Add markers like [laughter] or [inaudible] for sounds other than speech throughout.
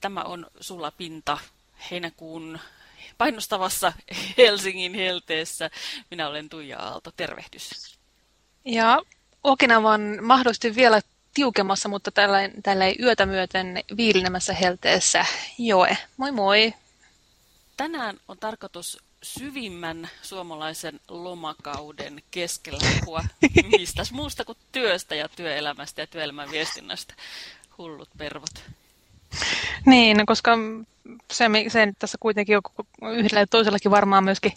Tämä on Sulla Pinta heinäkuun painostavassa [laughs] Helsingin helteessä. Minä olen Tuija Aalto. Tervehdys. Ja Okinavan mahdollisesti vielä tiukemmassa, mutta tällä, tällä ei yötä myöten viilinemässä helteessä Joe. Moi moi! Tänään on tarkoitus syvimmän suomalaisen lomakauden keskellä puhua [laughs] mistä muusta kuin työstä ja työelämästä ja työelämän viestinnästä. Hullut pervot. Niin, no koska se, se tässä kuitenkin on yhdellä ja toisellakin varmaan myöskin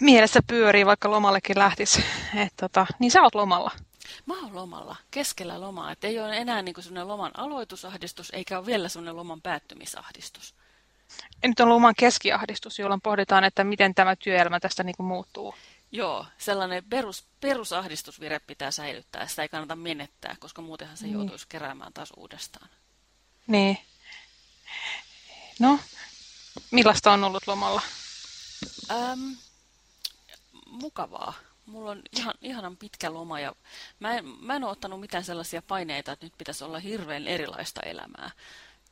mielessä pyörii, vaikka lomallekin lähtisi. Et tota, niin sä oot lomalla. Mä oon lomalla, keskellä lomaa. Et ei ole enää niin sellainen loman aloitusahdistus, eikä ole vielä sellainen loman päättymisahdistus. Ja nyt on loman keskiahdistus, jolloin pohditaan, että miten tämä työelämä tästä niin kuin muuttuu. Joo, sellainen perus, perusahdistusvire pitää säilyttää. Sitä ei kannata menettää, koska muutenhan se niin. joutuisi keräämään taas uudestaan. Niin. No, millaista on ollut lomalla? Ähm, mukavaa. Mulla on ihan, ihanan pitkä loma ja mä en, mä en ole ottanut mitään sellaisia paineita, että nyt pitäisi olla hirveän erilaista elämää.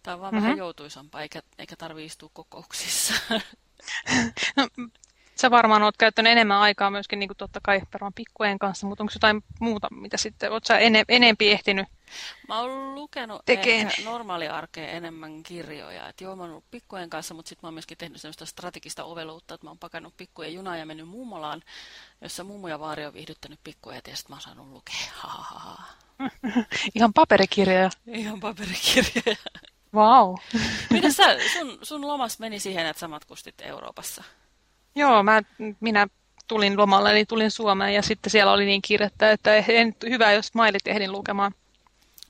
Tämä on vaan mm -hmm. vähän joutuisampaa, eikä, eikä tarvitse istua kokouksissa. [laughs] no, sä varmaan oot käyttänyt enemmän aikaa myöskin niin kuin totta kai varmaan pikkujen kanssa, mutta onko jotain muuta, mitä sitten, oot sä ene, enempi ehtinyt Mä oon lukenut tekeen. ehkä normaaliarkeen enemmän kirjoja. Et joo, mä oon ollut pikkujen kanssa, mutta sitten mä oon myöskin tehnyt sellaista strategista oveluutta, että mä oon pakannut pikkujen junaa ja mennyt mummolaan, jossa mummo ja vaari on viihdyttänyt pikkuja ja sitten mä oon saanut lukea. Ha, ha, ha. [laughs] Ihan paperikirjoja. Ihan paperikirjoja. Wow. Miten sä, [laughs] sun, sun lomas meni siihen, että sä matkustit Euroopassa? Joo, mä, minä tulin lomalle, eli tulin Suomeen ja sitten siellä oli niin kiirettä, että en, hyvä, jos mailit ehdin lukemaan.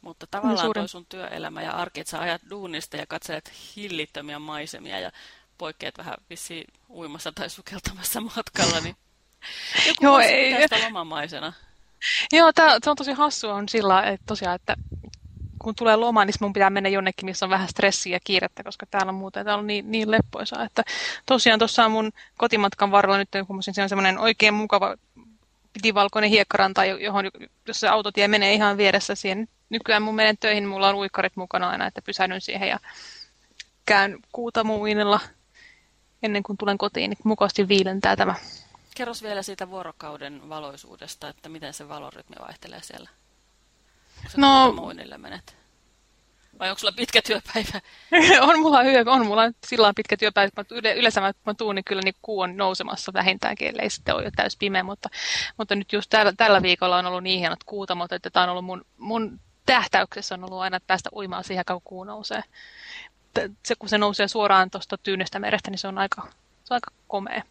Mutta tavallaan no, toi sun työelämä ja arki, että sä ajat duunista ja katselet hillittömiä maisemia ja poikkeat vähän vissiin uimassa tai sukeltamassa [laughs] matkalla, niin [laughs] joku Joo, ei. lomamaisena. Joo, tää, se on tosi hassua on sillä, että tosiaan, että kun tulee loma, niin mun pitää mennä jonnekin, missä on vähän stressiä ja kiirettä, koska täällä on muuten täällä on niin, niin leppoisaa. Että tosiaan tuossa on mun kotimatkan varrella nyt, kun se on semmoinen oikein mukava pitivalkoinen hiekkaranta, johon, se autotie menee ihan vieressä siihen. Nykyään mun menen töihin, mulla on uikkarit mukana aina, että pysähdyn siihen ja käyn kuutamuinilla ennen kuin tulen kotiin, niin mukavasti viilentää tämä. Kerros vielä siitä vuorokauden valoisuudesta, että miten se valorytmi vaihtelee siellä no, menet? Vai onko sulla pitkä työpäivä? [laughs] on mulla hyvä, on mulla sillä pitkä työpäivä. Mä yleensä mä, mä tuun, niin kyllä niin kuu on nousemassa vähintäänkin, ellei sitten ole jo täys pimeä. Mutta, mutta nyt just tällä, tällä viikolla on ollut niin hienot kuutamot, että tämä on ollut mun, mun tähtäyksessä on ollut aina, että päästä uimaan siihen, kun kuu nousee. Se, kun se nousee suoraan tuosta tyynestä merestä, niin se on aika, se on aika komea.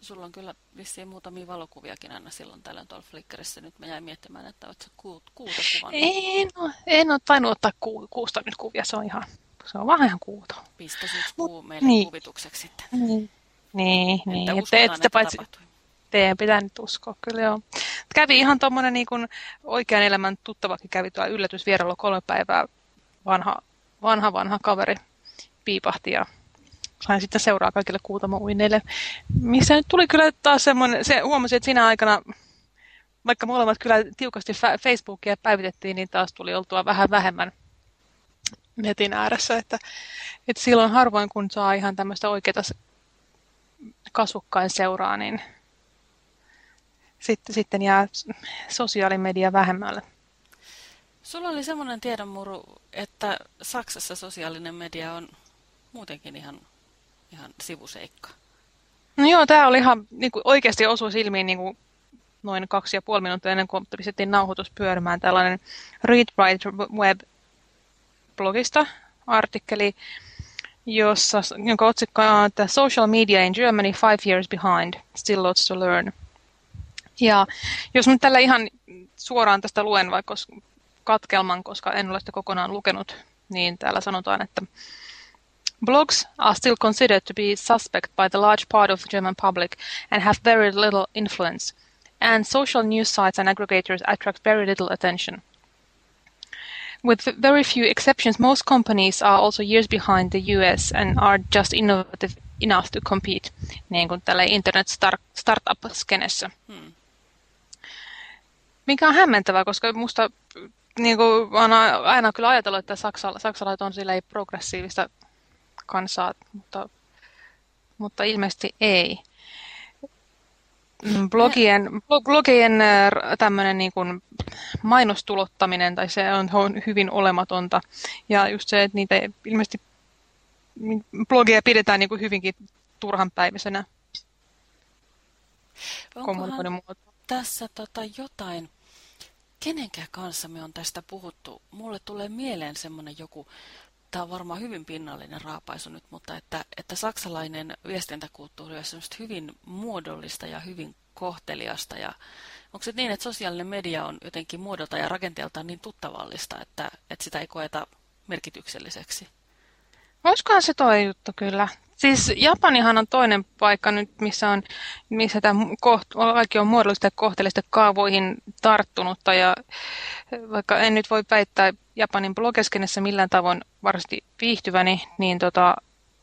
Sulla on kyllä vissiin muutamia valokuviakin aina silloin tällöin tuolla Flickrissä. Nyt mä jäin miettimään, että oletko kuut, kuuta kuvannut. En, ole, en ole tainnut ottaa ku, kuusta nyt kuvia, se on ihan, se on vaan ihan kuuta. Pistäisikö kuu meille niin. kuvitukseksi sitten? Niin, niin. niin. Että te, että paitsi, tapahtui. Teidän pitää nyt uskoa, kyllä joo. Kävi ihan tuommoinen niin oikean elämän tuttavakin kävi tuolla yllätysvierailu kolme päivää vanha, vanha, vanha kaveri piipahti ja sain sitten seuraa kaikille kuutamouineille. Missä nyt tuli kyllä taas semmoinen, se huomasi, että siinä aikana, vaikka molemmat kyllä tiukasti Facebookia päivitettiin, niin taas tuli oltua vähän vähemmän netin ääressä. Että, että silloin harvoin, kun saa ihan tämmöistä oikeaa kasvukkain seuraa, niin sitten, sitten jää sosiaalimedia vähemmälle. Sulla oli semmoinen tiedonmuru, että Saksassa sosiaalinen media on muutenkin ihan ihan sivuseikka. No joo, tämä oli ihan niin kuin oikeasti osui silmiin niin kuin noin kaksi ja puoli minuuttia ennen kuin pistettiin nauhoitus pyörimään tällainen Read Write Web-blogista artikkeli, jossa, jonka otsikko on, että Social Media in Germany Five Years Behind, Still Lots to Learn. Ja jos nyt tällä ihan suoraan tästä luen vaikka katkelman, koska en ole sitä kokonaan lukenut, niin täällä sanotaan, että Blogs are still considered to be suspect by the large part of the German public and have very little influence, and social news sites and aggregators attract very little attention. With very few exceptions, most companies are also years behind the US and are just innovative enough to compete, niin kuin tällä internet startup-skenessä. Hmm. Mikä on hämmentävää, koska musta niin kuin, olen aina kyllä ajatellut, että Saksala, saksalaiset on sillä ei progressiivista kansaa, mutta, mutta ilmeisesti ei. Mm, blogien, blogien äh, tämmöinen niin kuin mainostulottaminen, tai se on hyvin olematonta. Ja just se, että niitä ilmeisesti blogia pidetään niin kuin hyvinkin turhanpäiväisenä kommunikoinnin tässä tota jotain, kenenkään kanssa me on tästä puhuttu? Mulle tulee mieleen semmoinen joku, tämä on varmaan hyvin pinnallinen raapaisu nyt, mutta että, että saksalainen viestintäkulttuuri on semmoista hyvin muodollista ja hyvin kohteliasta. Ja onko se niin, että sosiaalinen media on jotenkin muodolta ja rakenteeltaan niin tuttavallista, että, että sitä ei koeta merkitykselliseksi? Olisikohan se toi juttu kyllä. Siis Japanihan on toinen paikka nyt, missä, on, missä tämä kaikki on muodollista ja kohteellista kaavoihin tarttunutta. Ja vaikka en nyt voi väittää Japanin blogeskenessä millään tavoin varmasti viihtyväni, niin tota,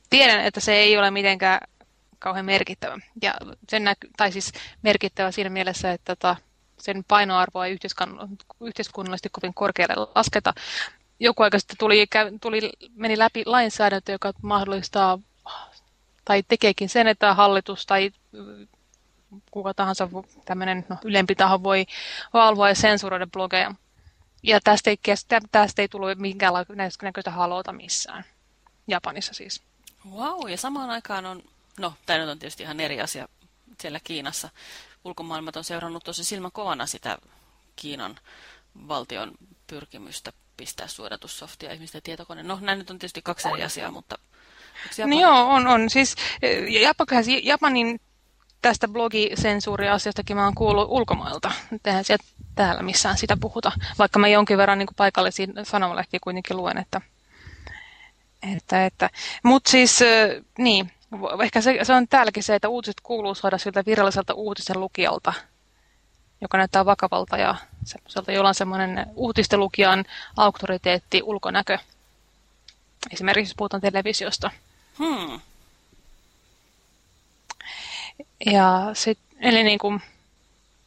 tiedän, että se ei ole mitenkään kauhean merkittävä. Ja sen näky, tai siis merkittävä siinä mielessä, että tota, sen painoarvoa ei yhteiskunnallisesti kovin korkealle lasketa. Joku aika sitten tuli, tuli, meni läpi lainsäädäntö, joka mahdollistaa tai tekeekin sen, että hallitus tai kuka tahansa tämmöinen no, ylempi taho voi valvoa ja sensuroida blogeja. Ja tästä ei, kestä, tästä ei tullut minkäänlaista halota missään. Japanissa siis. Wow, ja samaan aikaan on, no tämä nyt on tietysti ihan eri asia siellä Kiinassa. Ulkomaailmat on seurannut tosi silmän kovana sitä Kiinan valtion pyrkimystä pistää suodatussoftia ihmisten tietokoneen. No, näin nyt on tietysti kaksi eri asiaa, mutta No joo, on, on. Siis Japanin tästä blogisensuuriasiastakin mä oon kuullut ulkomailta. Tehän sieltä täällä missään sitä puhuta, vaikka mä jonkin verran niin paikallisiin sanomalehtiä kuitenkin luen. Että, että, että. Mutta siis, niin, ehkä se, se on täälläkin se, että uutiset kuuluu saada siltä viralliselta uutisen lukijalta, joka näyttää vakavalta ja semmoiselta, jolla on semmoinen uutisten lukijan auktoriteetti, ulkonäkö. Esimerkiksi puhutaan televisiosta. Hmm. Ja sit, eli niin kuin,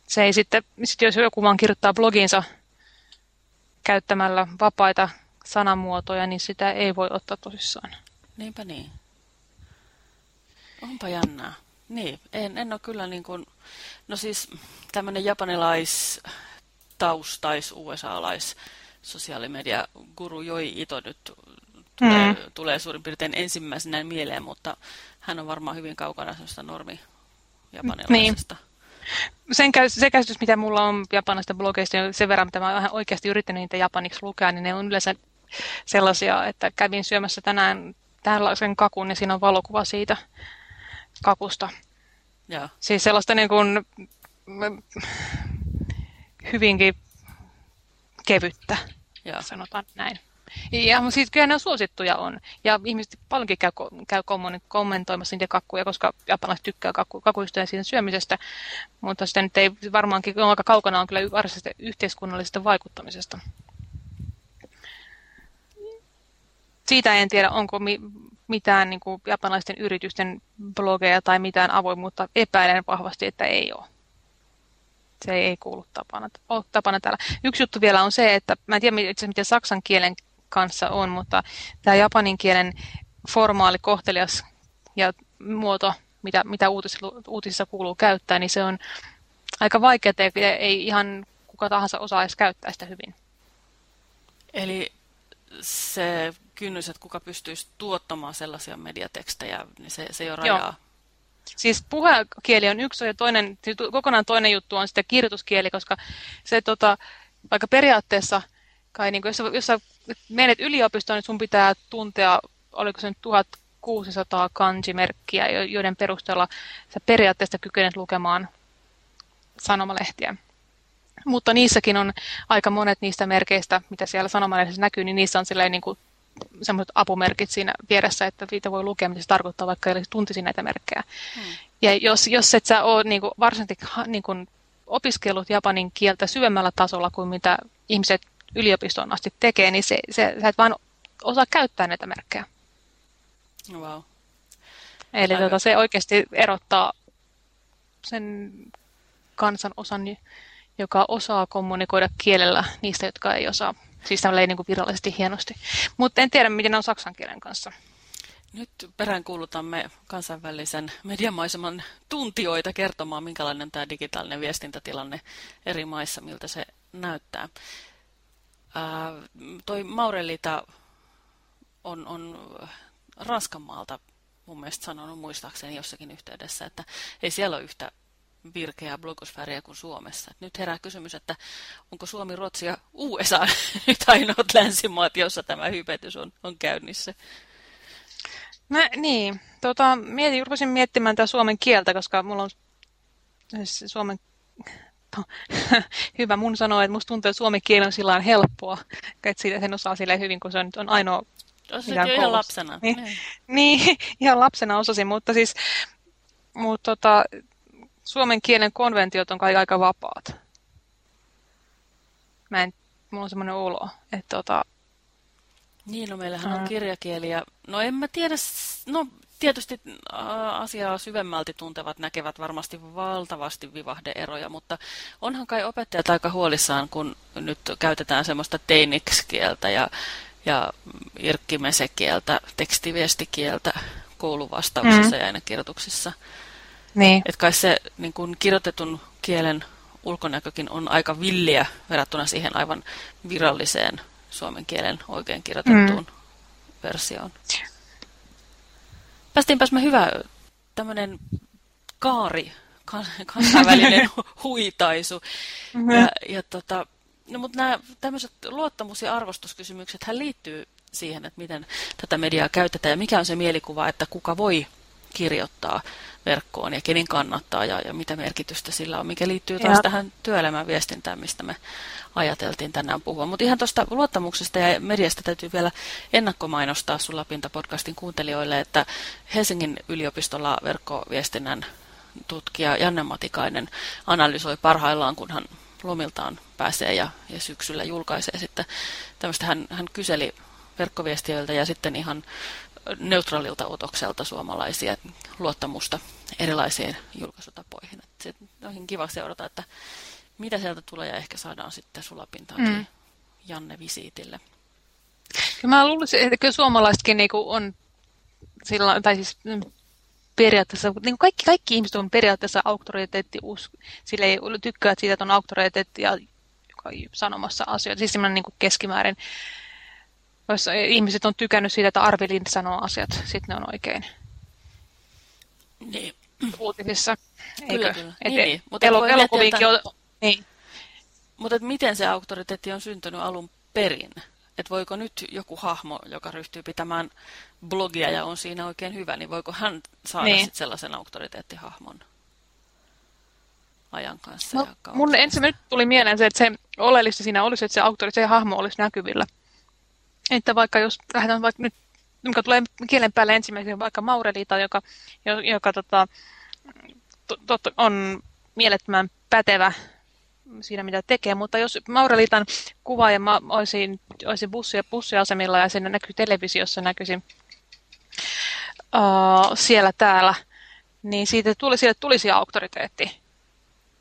se ei sitten, sit jos joku vaan kirjoittaa bloginsa käyttämällä vapaita sanamuotoja, niin sitä ei voi ottaa tosissaan. Niinpä niin. Onpa jännää. Niin, en, en ole kyllä niin kuin, no siis tämmöinen japanilais taustais USA-lais sosiaalimedia guru Joi Ito nyt tulee, mm. tulee suurin piirtein ensimmäisenä mieleen, mutta hän on varmaan hyvin kaukana sellaista normi japanilaisesta. Niin. Sen, se käsitys, mitä mulla on japanista blogeista, niin sen verran, mitä mä olen oikeasti yrittänyt niitä japaniksi lukea, niin ne on yleensä sellaisia, että kävin syömässä tänään tällaisen kakun, niin siinä on valokuva siitä kakusta. Ja. Siis sellaista niin kuin, hyvinkin kevyttä, ja. sanotaan näin. Ja siis kyllä ne suosittuja on. Ja ihmiset paljonkin käy, käy kommentoimassa niitä kakkuja, koska japanilaiset tykkää kakku, kakuista ja siitä syömisestä. Mutta sitten nyt ei varmaankin aika kaukana on kyllä varsinaisesta yhteiskunnallisesta vaikuttamisesta. Siitä en tiedä, onko mi mitään niin kuin japanilaisten yritysten blogeja tai mitään avoimuutta. Epäilen vahvasti, että ei ole. Se ei kuulu tapana, tapana täällä. Yksi juttu vielä on se, että mä en tiedä miten saksan kielen kanssa on, mutta tämä japanin kielen formaali, kohtelias ja muoto, mitä, mitä uutisissa kuuluu käyttää, niin se on aika vaikeaa, ja ei ihan kuka tahansa osaa edes käyttää sitä hyvin. Eli se kynnys, että kuka pystyisi tuottamaan sellaisia mediatekstejä, niin se, se jo rajaa. Joo. Siis puhekieli on yksi ja toinen, siis kokonaan toinen juttu on sitten kirjoituskieli, koska se tota, vaikka periaatteessa – kai niin kuin, jos, jos sä menet yliopistoon, niin sun pitää tuntea, oliko se nyt 1600 kanjimerkkiä, joiden perusteella sä periaatteessa kykenet lukemaan sanomalehtiä. Mutta niissäkin on aika monet niistä merkeistä, mitä siellä sanomalehdessä näkyy, niin niissä on silleen niin kuin semmoiset apumerkit siinä vieressä, että niitä voi lukea, mitä se tarkoittaa, vaikka ei tuntisi näitä merkkejä. Hmm. Ja jos, jos et sä ole niin kuin, varsinaisesti niin kuin, opiskellut japanin kieltä syvemmällä tasolla kuin mitä ihmiset yliopistoon asti tekee, niin se, se, sä et vaan osaa käyttää näitä merkkejä. Wow. Eli tota, se oikeasti erottaa sen kansan osan, joka osaa kommunikoida kielellä niistä, jotka ei osaa. Siis tälleen niin kuin virallisesti hienosti. Mutta en tiedä, miten on saksan kielen kanssa. Nyt peräänkuulutamme kansainvälisen mediamaiseman tuntijoita kertomaan, minkälainen tämä digitaalinen viestintätilanne eri maissa, miltä se näyttää. Ää, toi Maurelita on, on Ranskanmaalta mun mielestä sanonut muistaakseni jossakin yhteydessä, että ei siellä ole yhtä virkeää blogosfääriä kuin Suomessa. Nyt herää kysymys, että onko Suomi, Ruotsi ja USA [laughs] nyt ainoat länsimaat, jossa tämä hypetys on, on käynnissä? Mä, niin, tota, mietin, rupesin miettimään tätä suomen kieltä, koska mulla on suomen... [laughs] Hyvä mun sanoa, että musta tuntuu, että suomen kieli on sillä helppoa, että siitä sen osaa sille hyvin, kun se on, on ainoa... Osasit jo ihan lapsena. Niin, niin. niin, [laughs] ihan lapsena osasin, mutta siis mutta tota, suomen kielen konventiot on kaikki aika vapaat. Mä en, mulla on semmoinen olo, että tota, niin, no meillähän on kirjakieli ja no en mä tiedä, no tietysti asiaa syvemmälti tuntevat näkevät varmasti valtavasti vivahdeeroja, mutta onhan kai opettajat aika huolissaan, kun nyt käytetään semmoista teiniksi-kieltä ja, ja irkkimesekieltä, tekstiviestikieltä kouluvastauksissa mm. ja äänekirjoituksissa. Niin. Että kai se niin kun kirjoitetun kielen ulkonäkökin on aika villiä verrattuna siihen aivan viralliseen suomen kielen oikein kirjoitettuun mm. versioon. Päästiinpäs me hyvä tämmöinen kaari, kansainvälinen [laughs] [laughs] huitaisu. Mm-hmm. Ja, ja tota, no, mutta nämä tämmöiset luottamus- ja arvostuskysymykset hän liittyy siihen, että miten tätä mediaa käytetään ja mikä on se mielikuva, että kuka voi kirjoittaa verkkoon ja kenen kannattaa ja, ja mitä merkitystä sillä on, mikä liittyy taas ja. tähän työelämän viestintään, mistä me ajateltiin tänään puhua. Mutta ihan tuosta luottamuksesta ja mediasta täytyy vielä ennakkomainostaa sulla Pinta-podcastin kuuntelijoille, että Helsingin yliopistolla verkkoviestinnän tutkija Janne Matikainen analysoi parhaillaan, kun hän lomiltaan pääsee ja, ja syksyllä julkaisee sitten tämmöistä, hän, hän kyseli verkkoviestiöiltä ja sitten ihan neutraalilta otokselta suomalaisia luottamusta erilaisiin julkaisutapoihin. se on kiva seurata, että mitä sieltä tulee ja ehkä saadaan sitten sulapintaankin mm. Janne visiitille. Ja mä luulisin, että kyllä suomalaisetkin niinku on sillä, tai siis mm, periaatteessa, niin kuin kaikki, kaikki ihmiset on periaatteessa auktoriteetti, sille ei tykkää siitä, että on auktoriteetti ja joka sanomassa asioita, siis semmoinen niin keskimäärin. Jos ihmiset on tykännyt siitä, että Arvi Lind sanoo asiat, sitten ne on oikein niin. uutisissa. Eikö? Kyllä, kyllä. Et niin, niin. Mutta elo, on, niin. Mutta miten se auktoriteetti on syntynyt alun perin? Että voiko nyt joku hahmo, joka ryhtyy pitämään blogia ja on siinä oikein hyvä, niin voiko hän saada niin. sit sellaisen auktoriteettihahmon ajan kanssa? No, mun ensin tuli mieleen se, että se oleellista siinä olisi, että se auktoriteettihahmo olisi näkyvillä. Että vaikka jos lähdetään vaikka nyt, mikä tulee kielen päälle ensimmäisenä vaikka Maurelita, joka, joka tota, to, to, on mielettömän pätevä siinä, mitä tekee, mutta jos Maurelitan kuva ja mä olisin, olisin bussi- bussiasemilla ja siinä näkyy televisiossa, näkyisin uh, siellä täällä, niin siitä tuli, siitä tulisi auktoriteetti.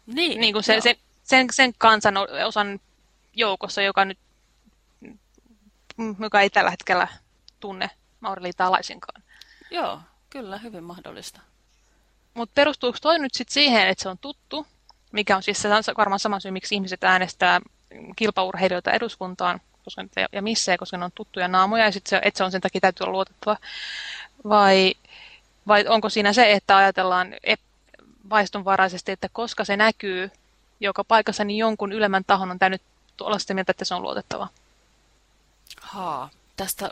Niin, niin kuin se, sen, sen, sen kansan osan joukossa, joka nyt joka ei tällä hetkellä tunne Maurelitaa laisinkaan. Joo, kyllä, hyvin mahdollista. Mutta perustuuko toi nyt sitten siihen, että se on tuttu, mikä on siis se varmaan sama syy, miksi ihmiset äänestää kilpaurheilijoita eduskuntaan koska, ja missä, koska ne on tuttuja naamoja, ja sitten se, että se on sen takia täytyy olla luotettava. Vai, vai onko siinä se, että ajatellaan vaistonvaraisesti, että koska se näkyy joka paikassa, niin jonkun ylemmän tahon on täynyt olla sitä mieltä, että se on luotettava? Haa, tästä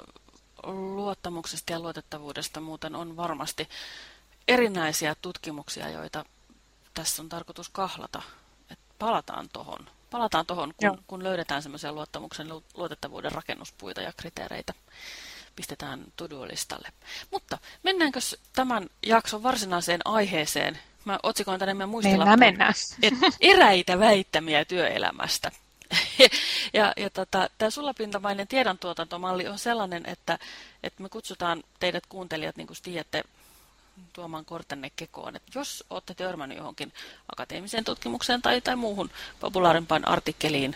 luottamuksesta ja luotettavuudesta muuten on varmasti erinäisiä tutkimuksia, joita tässä on tarkoitus kahlata. Et palataan tuohon, palataan tohon, kun, kun löydetään semmoisia luottamuksen luotettavuuden rakennuspuita ja kriteereitä. Pistetään tuduolistalle. Mutta mennäänkö tämän jakson varsinaiseen aiheeseen? Mä otsikoin tänne meidän muistilappuun. Mennään, mennään. eräitä väittämiä työelämästä. Ja, ja tota, tämä sulapintamainen tiedontuotantomalli on sellainen, että, että me kutsutaan teidät kuuntelijat, niin kuin tiedätte, tuomaan kortenne kekoon. Että jos olette törmännyt johonkin akateemiseen tutkimukseen tai, tai muuhun populaarimpaan artikkeliin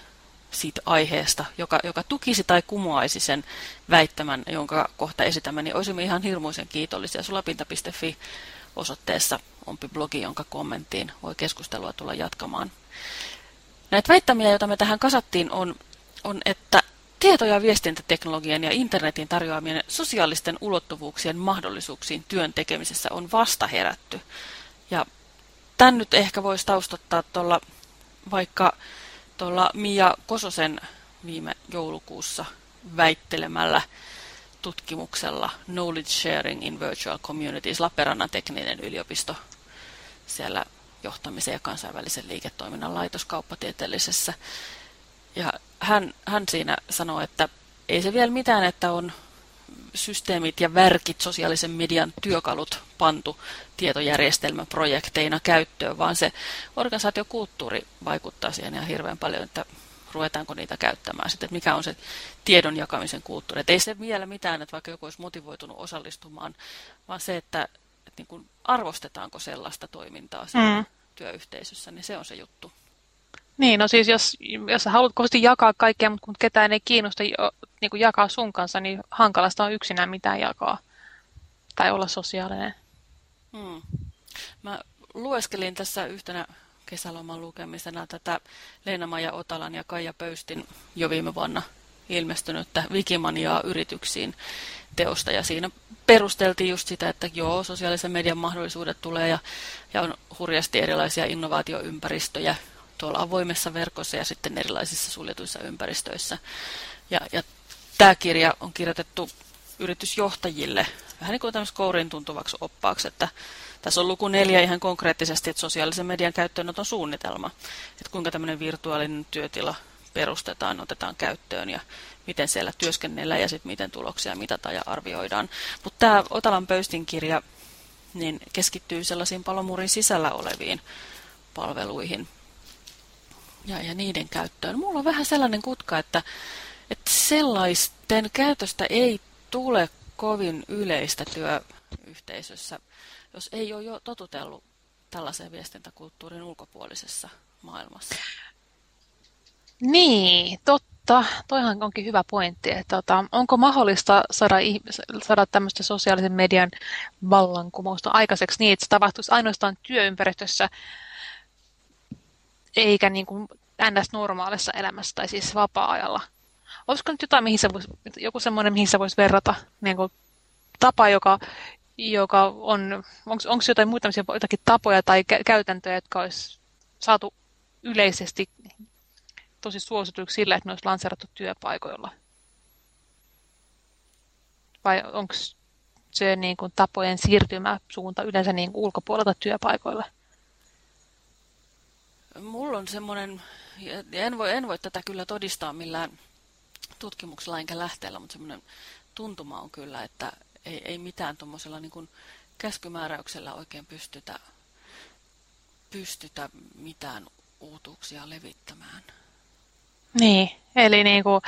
siitä aiheesta, joka, joka tukisi tai kumoaisi sen väittämän, jonka kohta esitämme, niin olisimme ihan hirmuisen kiitollisia. Sulapinta.fi osoitteessa onpi blogi, jonka kommenttiin voi keskustelua tulla jatkamaan. Näitä väittämiä, joita me tähän kasattiin, on, on että tieto- ja viestintäteknologian ja internetin tarjoamien sosiaalisten ulottuvuuksien mahdollisuuksiin työn tekemisessä on vasta herätty. Ja tämän nyt ehkä voisi taustottaa tuolla vaikka tuolla Mia Kososen viime joulukuussa väittelemällä tutkimuksella Knowledge Sharing in Virtual Communities, Lappeenrannan tekninen yliopisto siellä johtamisen ja kansainvälisen liiketoiminnan laitoskauppatieteellisessä. Ja hän, hän siinä sanoi, että ei se vielä mitään, että on systeemit ja värkit, sosiaalisen median työkalut pantu tietojärjestelmäprojekteina käyttöön, vaan se organisaatiokulttuuri vaikuttaa siihen ihan hirveän paljon, että ruvetaanko niitä käyttämään sitten, että mikä on se tiedon jakamisen kulttuuri. Että ei se vielä mitään, että vaikka joku olisi motivoitunut osallistumaan, vaan se, että, että niin kuin arvostetaanko sellaista toimintaa mm. työyhteisössä, niin se on se juttu. Niin, no siis jos, jos sä haluat kovasti jakaa kaikkea, mutta kun ketään ei kiinnosta niin kuin jakaa sun kanssa, niin hankalasta on yksinään mitään jakaa. Tai olla sosiaalinen. Hmm. Mä lueskelin tässä yhtenä kesäloman lukemisena tätä Leena-Maja Otalan ja Kaija Pöystin jo viime vuonna ilmestynyttä Wikimaniaa yrityksiin teosta. Ja siinä perusteltiin just sitä, että joo, sosiaalisen median mahdollisuudet tulee ja, ja on hurjasti erilaisia innovaatioympäristöjä tuolla avoimessa verkossa ja sitten erilaisissa suljetuissa ympäristöissä. Ja, ja tämä kirja on kirjoitettu yritysjohtajille vähän niin kuin tämmöistä kourin tuntuvaksi oppaaksi, että tässä on luku neljä ihan konkreettisesti, että sosiaalisen median käyttöönoton suunnitelma, että kuinka tämmöinen virtuaalinen työtila perustetaan, otetaan käyttöön ja miten siellä työskennellään ja sitten miten tuloksia mitataan ja arvioidaan. Mutta tämä Otalan pöystin kirja niin keskittyy sellaisiin palomurin sisällä oleviin palveluihin ja, ja niiden käyttöön. Mulla on vähän sellainen kutka, että, että sellaisten käytöstä ei tule kovin yleistä työyhteisössä, jos ei ole jo totutellut tällaiseen viestintäkulttuurin ulkopuolisessa maailmassa. Niin, totta. Toihan onkin hyvä pointti. Että, tota, onko mahdollista saada, saada tämmöistä sosiaalisen median vallankumousta aikaiseksi niin, että se tapahtuisi ainoastaan työympäristössä, eikä niin kuin NS-normaalissa elämässä tai siis vapaa-ajalla? Olisiko nyt jotain, mihin vois, joku semmoinen, mihin sä voisi verrata niin kuin tapa, joka, joka on, onko jotain muita jotakin tapoja tai käytäntöjä, jotka olisi saatu yleisesti tosi suosituiksi sillä, että ne olisi lanseerattu työpaikoilla? Vai onko se niin kuin tapojen siirtymäsuunta yleensä niin kuin ulkopuolelta työpaikoille? Mulla on semmoinen, en voi, en voi tätä kyllä todistaa millään tutkimuksella enkä lähteellä, mutta semmoinen tuntuma on kyllä, että ei, ei mitään tuommoisella niin käskymääräyksellä oikein pystytä, pystytä mitään uutuuksia levittämään. Niin, eli niin kuin,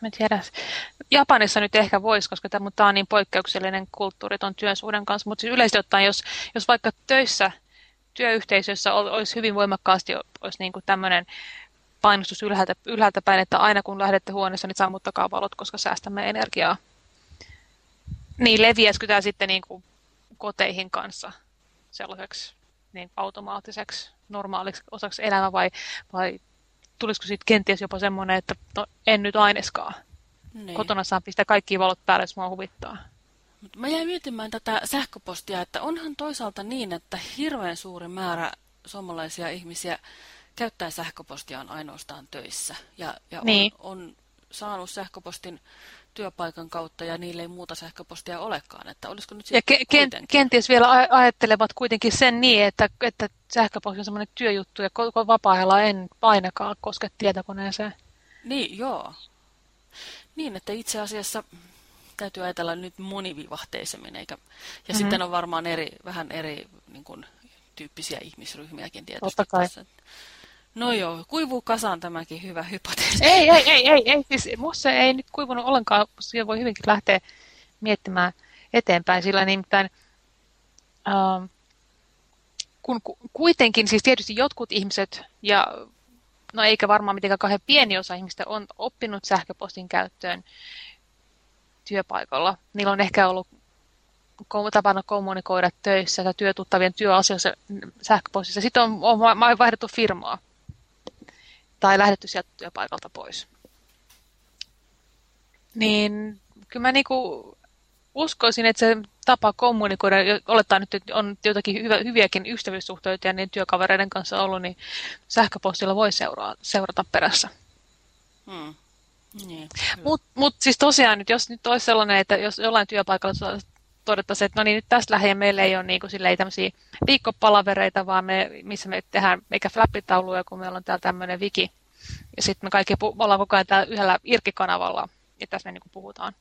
mä tiedän, Japanissa nyt ehkä voisi, koska tämä on niin poikkeuksellinen kulttuuri tuon työsuuden kanssa, mutta siis yleisesti ottaen, jos, jos vaikka töissä, työyhteisössä olisi hyvin voimakkaasti olisi niin kuin tämmöinen painostus ylhäältä, ylhäältä päin, että aina kun lähdette huoneessa, niin sammuttakaa valot, koska säästämme energiaa. Niin leviäisikö tämä sitten niin kuin koteihin kanssa sellaiseksi niin automaattiseksi normaaliksi osaksi elämää vai, vai tulisiko siitä kenties jopa semmoinen, että no, en nyt aineskaan. Niin. Kotona saan pistää kaikki valot päälle, jos mua huvittaa. Mä jäin miettimään tätä sähköpostia, että onhan toisaalta niin, että hirveän suuri määrä suomalaisia ihmisiä käyttää sähköpostiaan ainoastaan töissä. Ja, ja niin. on, on saanut sähköpostin työpaikan kautta ja niille ei muuta sähköpostia olekaan. Että olisiko nyt ja ke ken kenties vielä ajattelevat kuitenkin sen niin, että, että sähköposti on semmoinen työjuttu ja koko vapaa-ajalla en ainakaan koske tietokoneeseen. Niin, joo. Niin, että itse asiassa täytyy ajatella nyt monivivahteisemmin. Eikä... Ja mm -hmm. sitten on varmaan eri, vähän eri niin kuin, tyyppisiä ihmisryhmiäkin tietysti. Totta kai. Tässä. No joo, kuivuu kasaan tämäkin hyvä hypoteesi. Ei, ei, ei, ei, ei. Siis musta ei nyt kuivunut ollenkaan. Siihen voi hyvinkin lähteä miettimään eteenpäin, sillä nimittäin ähm, kun kuitenkin siis tietysti jotkut ihmiset ja no eikä varmaan mitenkään kahden pieni osa ihmistä on oppinut sähköpostin käyttöön työpaikalla. Niillä on ehkä ollut tapana kommunikoida töissä tai työtuttavien työasioissa sähköpostissa. Sitten on, on vaihdettu firmaa tai lähdetty sieltä työpaikalta pois. Niin kyllä mä niinku uskoisin, että se tapa kommunikoida, olettaa nyt, että on jotakin hyvä, hyviäkin ystävyyssuhteita ja niin työkavereiden kanssa ollut, niin sähköpostilla voi seuraa, seurata perässä. Hmm. Niin, Mutta mut siis tosiaan nyt, jos nyt olisi sellainen, että jos jollain työpaikalla todettaisiin, että no niin, nyt tässä lähellä meillä ei ole niin kuin, silleen, tämmöisiä viikkopalavereita, vaan me, missä me tehdään eikä flappitauluja, kun meillä on täällä tämmöinen wiki. Ja sitten me kaikki me ollaan koko ajan täällä yhdellä irkkikanavalla, ja tässä me niin kuin puhutaan.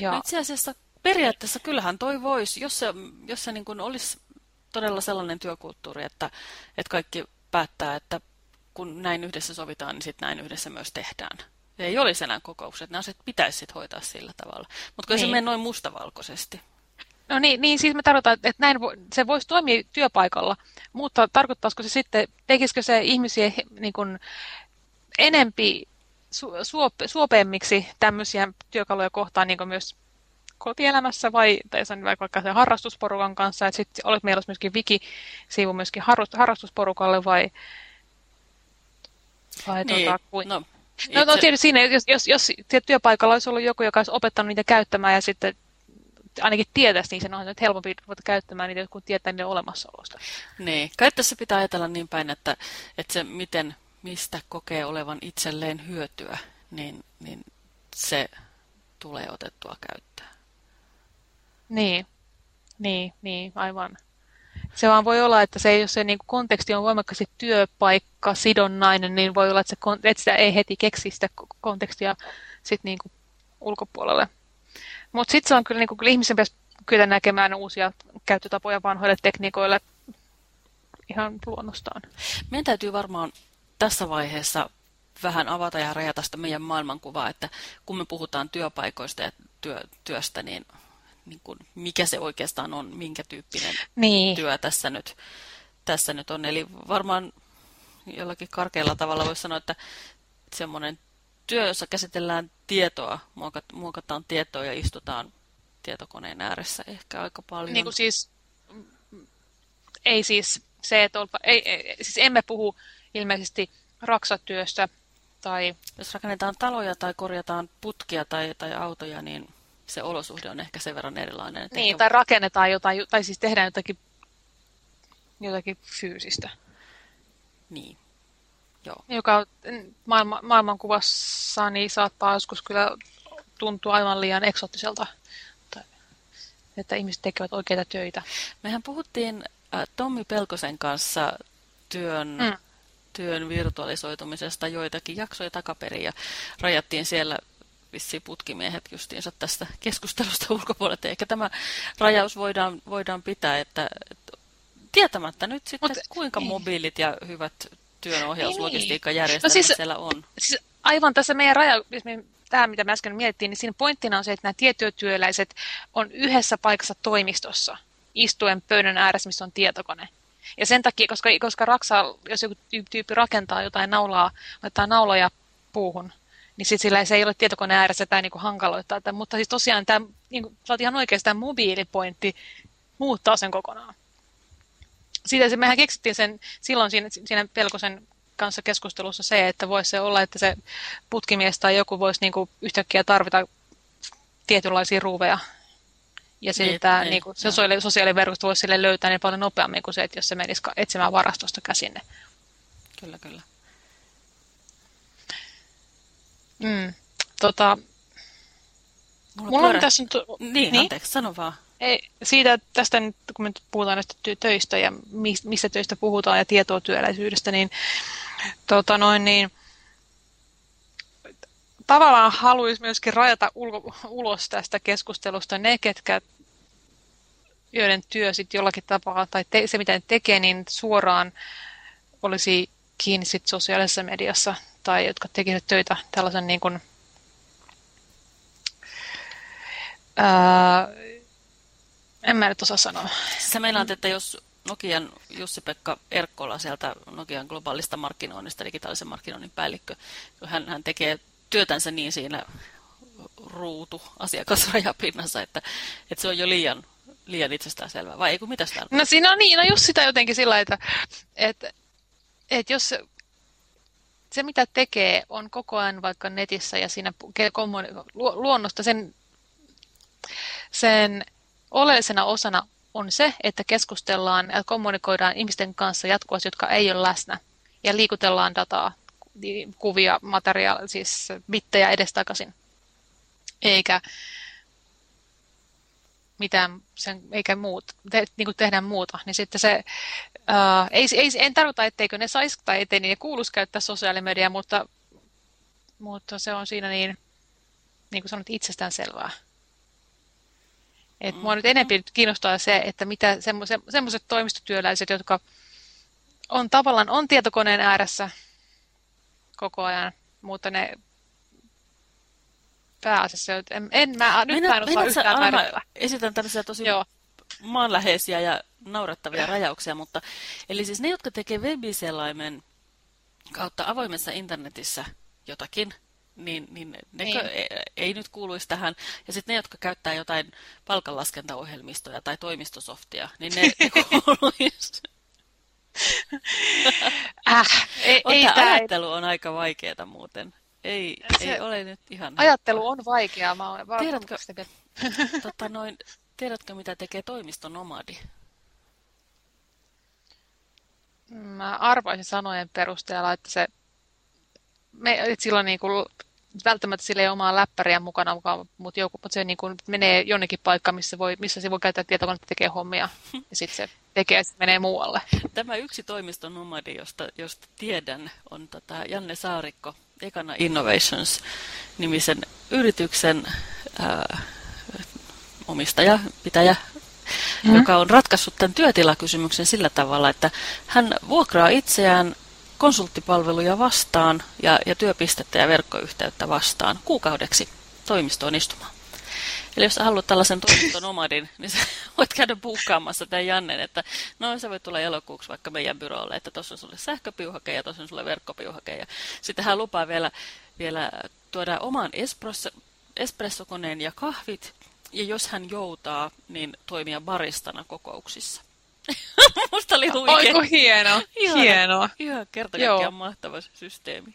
Ja... No itse asiassa periaatteessa kyllähän toi voisi, jos se, jos se niin kuin olisi todella sellainen työkulttuuri, että, että kaikki päättää, että kun näin yhdessä sovitaan, niin sitten näin yhdessä myös tehdään. Se ei olisi enää kokoukset, nämä asiat pitäisi sit hoitaa sillä tavalla. Mutta kun niin. se menee noin mustavalkoisesti. No niin, niin siis me tarkoitan, että näin vo, se voisi toimia työpaikalla, mutta tarkoittaisiko se sitten, tekisikö se ihmisiä niin kuin enempi su, suope, suopeemmiksi tämmöisiä työkaluja kohtaan niin kuin myös kotielämässä vai, tai vaikka sen harrastusporukan kanssa, että sitten olet meillä myöskin wiki-sivu myöskin harrastusporukalle vai, vai niin, tuota, kuin... no, No, no tietysti siinä, jos, jos, jos työpaikalla olisi ollut joku, joka olisi opettanut niitä käyttämään ja sitten ainakin tietäisi, niin sen on nyt helpompi ruveta käyttämään niitä, kun tietää niiden olemassaolosta. Niin, kai tässä pitää ajatella niin päin, että, että se miten, mistä kokee olevan itselleen hyötyä, niin, niin se tulee otettua käyttöön. Niin, niin, niin, aivan. Se vaan voi olla, että se, jos se niin konteksti on voimakkaasti työpaikka, sidonnainen, niin voi olla, että, se, että sitä ei heti keksi sitä kontekstia sit niin kuin ulkopuolelle. Mutta sitten se on kyllä, niin kuin, kyllä ihmisen pitäisi kyllä näkemään uusia käyttötapoja vanhoille tekniikoille ihan luonnostaan. Meidän täytyy varmaan tässä vaiheessa vähän avata ja rajata sitä meidän maailmankuvaa, että kun me puhutaan työpaikoista ja työ, työstä, niin niin kuin, mikä se oikeastaan on, minkä tyyppinen niin. työ tässä nyt, tässä nyt on. Eli varmaan jollakin karkealla tavalla voisi sanoa, että semmoinen työ, jossa käsitellään tietoa, muokataan tietoa ja istutaan tietokoneen ääressä ehkä aika paljon. Niin kuin siis, ei siis se, että olpa, ei, ei, siis emme puhu ilmeisesti raksatyöstä tai... Jos rakennetaan taloja tai korjataan putkia tai, tai autoja, niin se olosuhde on ehkä sen verran erilainen. Että niin, tai rakennetaan jotain, tai siis tehdään jotakin, jotakin fyysistä. Niin, joo. Joka maailma, maailmankuvassa niin saattaa joskus kyllä tuntua aivan liian eksoottiselta, että ihmiset tekevät oikeita töitä. Mehän puhuttiin äh, Tommi Pelkosen kanssa työn... Mm työn virtualisoitumisesta joitakin jaksoja takaperin ja rajattiin siellä vissiin putkimiehet justiinsa tästä keskustelusta [laughs] ulkopuolelta. Eikä tämä rajaus voidaan, voidaan pitää, että, että tietämättä nyt sitten, Mut, kuinka mobiilit ja hyvät työnohjauslogistiikkajärjestelmät no siis, siellä on. Siis aivan tässä meidän raja, tämä mitä me äsken mietittiin, niin siinä pointtina on se, että nämä tietyötyöläiset on yhdessä paikassa toimistossa, istuen pöydän ääressä, missä on tietokone. Ja sen takia, koska, koska Raksa, jos joku tyyppi rakentaa jotain naulaa, laittaa nauloja puuhun, niin sit sillä se ei ole tietokoneen ääressä tai niin hankaloittaa. Että, mutta siis tosiaan tämä, niin kuin, sä ihan oikeasti tämä mobiilipointti muuttaa sen kokonaan. Siitä se, mehän keksittiin sen silloin siinä, siinä Pelkosen kanssa keskustelussa se, että voisi se olla, että se putkimies tai joku voisi niin kuin yhtäkkiä tarvita tietynlaisia ruuveja. Ja sitten niin, tämä niin, niin kuin, sosiaali, sosiaaliverkosto voisi sille löytää niin paljon nopeammin kuin se, että jos se menisi etsimään varastosta käsinne. Kyllä, kyllä. Mm. Tota, mulla, mulla on tässä nyt... Niin, niin, anteeksi, sano vaan. Ei, siitä, tästä nyt, kun me puhutaan näistä töistä ja mistä töistä puhutaan ja tietoa työläisyydestä, niin, tota noin, niin tavallaan haluaisi myöskin rajata ulko, ulos tästä keskustelusta ne, ketkä joiden työ sitten jollakin tapaa, tai te, se mitä ne tekee, niin suoraan olisi kiinni sit sosiaalisessa mediassa tai jotka tekisivät töitä tällaisen niin kuin, ää, en mä nyt osaa sanoa. Sä meinaat, että jos Nokian Jussi-Pekka Erkkola sieltä Nokian globaalista markkinoinnista, digitaalisen markkinoinnin päällikkö. Hän, hän tekee työtänsä niin siinä ruutu asiakasrajapinnassa, että, että se on jo liian, liian itsestään selvää. Vai ei kun mitä sitä No siinä on niin, no just sitä jotenkin sillä, että, että, että jos se mitä tekee on koko ajan vaikka netissä ja siinä luonnosta sen, sen oleellisena osana on se, että keskustellaan ja kommunikoidaan ihmisten kanssa jatkuvasti, jotka ei ole läsnä. Ja liikutellaan dataa, kuvia, materiaalia, siis bittejä edestakaisin. Eikä mitään, sen, eikä muut, te, niin kuin tehdään muuta, niin sitten se, ää, ei, ei, en tarkoita, etteikö ne saisi tai ettei niin kuuluisi käyttää sosiaalimediaa, mutta, mutta se on siinä niin, niin kuin sanot, itsestään selvää. Et mua nyt enemmän kiinnostaa se, että mitä semmoiset toimistotyöläiset, jotka on tavallaan on tietokoneen ääressä koko ajan, mutta ne pääasiassa, en, en mä nyt mä en osaa yhtään määritellä. Esitän tällaisia tosi Joo. maanläheisiä ja naurettavia rajauksia, mutta eli siis ne, jotka tekee webiselaimen kautta avoimessa internetissä jotakin, niin, niin, ne niin. Ei, ei nyt kuuluisi tähän. Ja sitten ne, jotka käyttää jotain palkanlaskentaohjelmistoja tai toimistosoftia, niin ne, ne [laughs] kuuluisi. äh, ei, ei tämä ajattelu on aika vaikeaa muuten. Ei, se, ei ole nyt ihan... Ajattelu on vaikeaa. Mä olen tiedätkö, [laughs] tota noin, tiedätkö, mitä tekee toimistonomadi? Mä arvaisin sanojen perusteella, että se me, että silloin niin kuin, välttämättä sille ei ole omaa läppäriä mukana, mutta, joku, mutta se niin kuin menee jonnekin paikkaan, missä, voi, missä se voi käyttää tietokonetta tekee hommia, ja sitten se tekee ja menee muualle. Tämä yksi toimiston nomadi, josta, josta tiedän, on tota Janne Saarikko, Ekana Innovations-nimisen yrityksen ää, omistaja, pitäjä, mm. joka on ratkaissut tämän työtilakysymyksen sillä tavalla, että hän vuokraa itseään konsulttipalveluja vastaan ja, ja työpistettä ja verkkoyhteyttä vastaan kuukaudeksi toimistoon istumaan. Eli jos haluat tällaisen toimistonomadin, [laughs] niin sä voit käydä buukkaamassa tämän Jannen, että no sä voit tulla elokuuksi vaikka meidän byrolle, että tuossa on sulle sähköpiuhake ja tuossa on sulle verkkopiuhake. Ja sitten hän lupaa vielä, vielä tuoda oman espresso, espressokoneen ja kahvit, ja jos hän joutaa, niin toimia baristana kokouksissa. [laughs] Musta oli huikea. Oiko hieno, ihana, hienoa. Ihan kertakaikkiaan mahtava systeemi.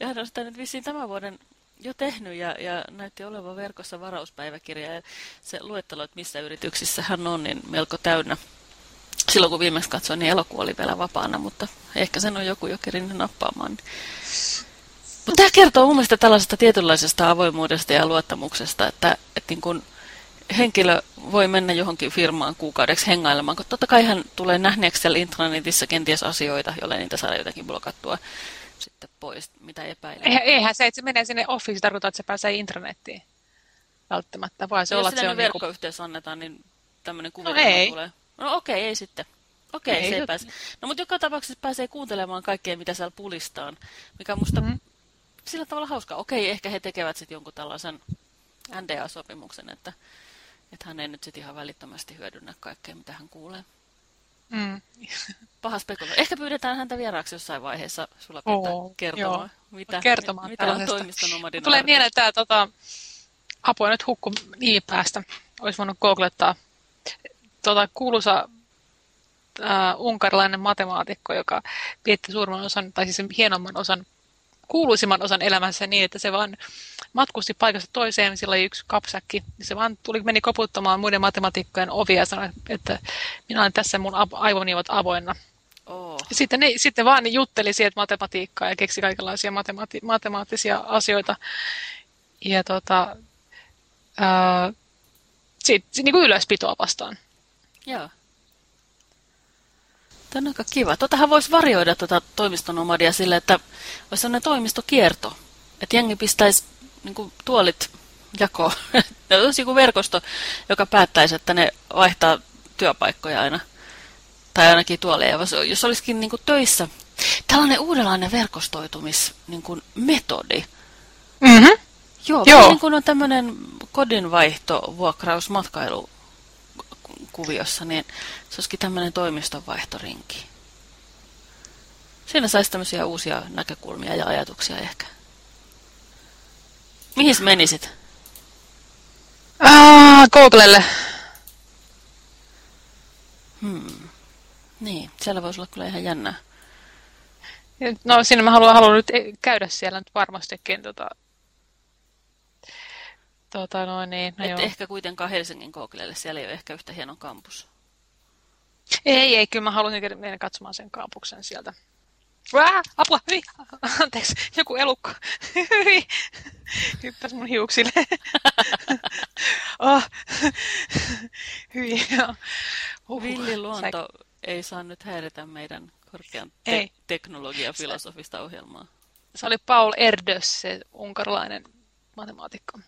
Ja hän on sitä nyt vissiin tämän vuoden jo tehnyt ja, ja näytti olevan verkossa varauspäiväkirja. Ja se luettelo, että missä yrityksissä hän on, niin melko täynnä. Silloin kun viimeksi katsoin, niin elokuu oli vielä vapaana, mutta ehkä sen on joku jo kerinyt nappaamaan. Mutta tämä kertoo mun mielestä tällaisesta tietynlaisesta avoimuudesta ja luottamuksesta, että, että niin kun henkilö voi mennä johonkin firmaan kuukaudeksi hengailemaan, kun totta kai hän tulee nähneeksi siellä intranetissä kenties asioita, jolle niitä saadaan jotenkin blokattua sitten pois, mitä epäilee. Eihän se, että se menee sinne office, tarkoittaa, että se pääsee intranettiin välttämättä, vaan se olla, että se on... Jos verkkoyhteys niinku... annetaan, niin tämmöinen kuva no ei. tulee. No okei, okay, ei sitten. Okei, okay, se ei pääse. No mutta joka tapauksessa pääsee kuuntelemaan kaikkea, mitä siellä pulistaan, mikä on musta mm. sillä tavalla hauskaa. Okei, ehkä he tekevät sitten jonkun tällaisen NDA-sopimuksen, että että hän ei nyt sitten ihan välittömästi hyödynnä kaikkea, mitä hän kuulee. Mm. [laughs] Paha spekuloida. Ehkä pyydetään häntä vieraaksi jossain vaiheessa sulla oh, kertomaan, mitä, kertomaan mitä on toimistonomadin Tulee mieleen tämä tota, apua nyt hukku niin päästä. Olisi voinut googlettaa tota, kuuluisa äh, unkarilainen matemaatikko, joka pietti suurimman osan, tai siis hienomman osan kuuluisimman osan elämänsä niin, että se vaan matkusti paikasta toiseen, sillä oli yksi kapsäkki. Se vaan tuli, meni koputtamaan muiden matematiikkojen ovia ja sanoi, että minä olen tässä, mun aivoni ovat avoinna. Oh. Sitten, ne, sitten vaan jutteli sieltä matematiikkaa ja keksi kaikenlaisia matemati- matemaattisia asioita. Ja tota, ää, sit, niin kuin ylöspitoa vastaan. Joo. Tämä on aika kiva. Totahan voisi varjoida tuota toimistonomadia sille, että olisi sellainen toimistokierto. Että jengi pistäisi niin kuin, tuolit jakoon. [laughs] olisi joku verkosto, joka päättäisi, että ne vaihtaa työpaikkoja aina. Tai ainakin tuoleja. Jos olisikin niin kuin, töissä. Tällainen uudenlainen verkostoitumismetodi. Niin kuin, metodi. mm-hmm. Joo, Joo. Niin kuin on tämmöinen kodinvaihto, vuokraus, matkailu kuviossa, niin se olisikin tämmöinen toimistonvaihtorinki. Siinä saisi tämmöisiä uusia näkökulmia ja ajatuksia ehkä. Mihin menisit? Ah, Googlelle. Hmm. Niin, siellä voisi olla kyllä ihan jännää. No siinä mä haluan, haluan nyt käydä siellä nyt varmastikin. Tota, tota noin, niin, no Et ehkä kuitenkaan Helsingin Googlelle, siellä ei ole ehkä yhtä hieno kampus. Ei, ei, kyllä mä haluan mennä katsomaan sen kampuksen sieltä. Vää, apua, hyi, [laughs] anteeksi, joku elukko, [laughs] hyi, hyppäs mun hiuksille. oh. hyi, uh, Villi luonto Sä... ei saa nyt häiritä meidän korkean te teknologia filosofista ohjelmaa. Se oli Paul Erdős, se unkarilainen matemaatikko.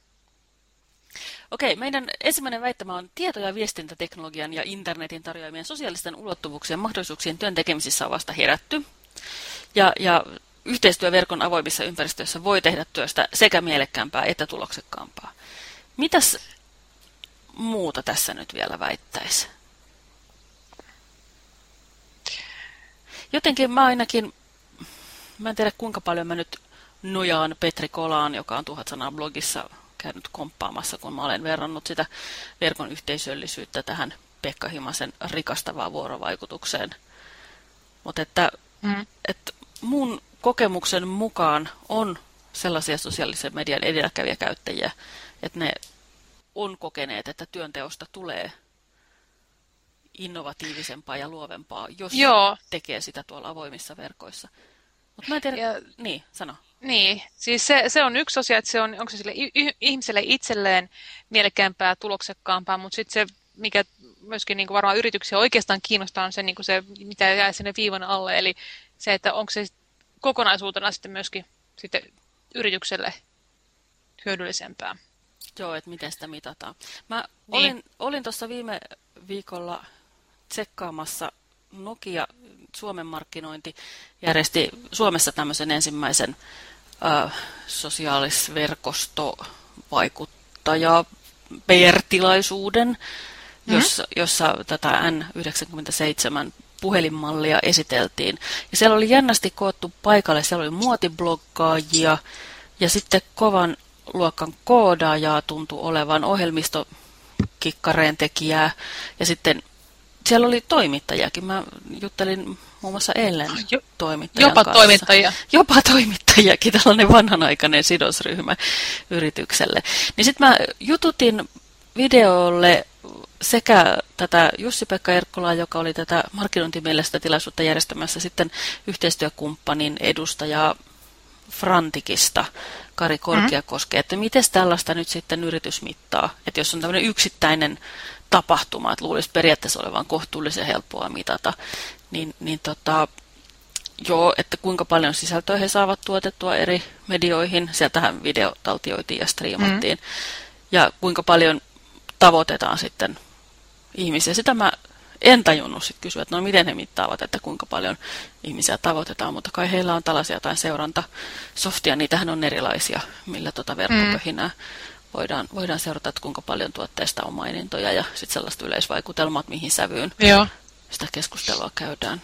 Okei, meidän ensimmäinen väittämä on tieto- ja viestintäteknologian ja internetin tarjoamien sosiaalisten ulottuvuuksien mahdollisuuksien työn tekemisissä on vasta herätty. Ja, ja yhteistyöverkon avoimissa ympäristöissä voi tehdä työstä sekä mielekkäämpää että tuloksekkaampaa. Mitäs muuta tässä nyt vielä väittäisi? Jotenkin mä ainakin, mä en tiedä kuinka paljon mä nyt nojaan Petri Kolaan, joka on tuhat sanaa blogissa käynyt komppaamassa, kun mä olen verrannut sitä verkon yhteisöllisyyttä tähän Pekka Himasen rikastavaan vuorovaikutukseen. Mutta että, mm. että mun kokemuksen mukaan on sellaisia sosiaalisen median edelläkävijäkäyttäjiä, että ne on kokeneet, että työnteosta tulee innovatiivisempaa ja luovempaa, jos Joo. tekee sitä tuolla avoimissa verkoissa. Mutta mä en tiedä, ja, niin, sano. Niin, siis se, se on yksi asia, että se on, onko se sille ihmiselle itselleen mielekkäämpää, tuloksekkaampaa, mutta sitten se, mikä myöskin niin kuin varmaan yrityksiä oikeastaan kiinnostaa, on se, niin kuin se, mitä jää sinne viivan alle, eli se, että onko se kokonaisuutena sitten myöskin sitten yritykselle hyödyllisempää. Joo, että miten sitä mitataan. Mä niin. olin, olin tuossa viime viikolla tsekkaamassa Nokia Suomen markkinointi järjesti Suomessa tämmöisen ensimmäisen äh, sosiaalisverkostovaikuttaja PR-tilaisuuden, mm -hmm. jossa, jossa tätä N97 puhelinmallia esiteltiin. Ja siellä oli jännästi koottu paikalle, siellä oli muotibloggaajia ja sitten kovan luokan koodaajaa tuntui olevan ohjelmistokikkareen tekijää ja sitten siellä oli toimittajakin. Mä juttelin muun muassa Ellen jo, toimittajan Jopa kanssa. toimittajia. Jopa toimittajakin, tällainen vanhanaikainen sidosryhmä yritykselle. Niin sitten mä jututin videolle sekä tätä Jussi-Pekka Erkkolaa, joka oli tätä markkinointimielestä tilaisuutta järjestämässä, sitten yhteistyökumppanin edustaja Frantikista, Kari Korkeakoske, mm -hmm. että miten tällaista nyt sitten yritys mittaa, että jos on tämmöinen yksittäinen tapahtuma, että luulisi periaatteessa olevan kohtuullisen helppoa mitata, niin, niin tota, joo, että kuinka paljon sisältöä he saavat tuotettua eri medioihin, sieltähän video taltioitiin ja striimattiin, mm. ja kuinka paljon tavoitetaan sitten ihmisiä. Sitä mä en tajunnut sitten kysyä, että no miten he mittaavat, että kuinka paljon ihmisiä tavoitetaan, mutta kai heillä on tällaisia jotain seurantasoftia, niitähän on erilaisia, millä tuota verkkopöhinää mm voidaan, voidaan seurata, että kuinka paljon tuotteesta on mainintoja ja sitten sellaista yleisvaikutelmat, mihin sävyyn Joo. sitä keskustelua käydään.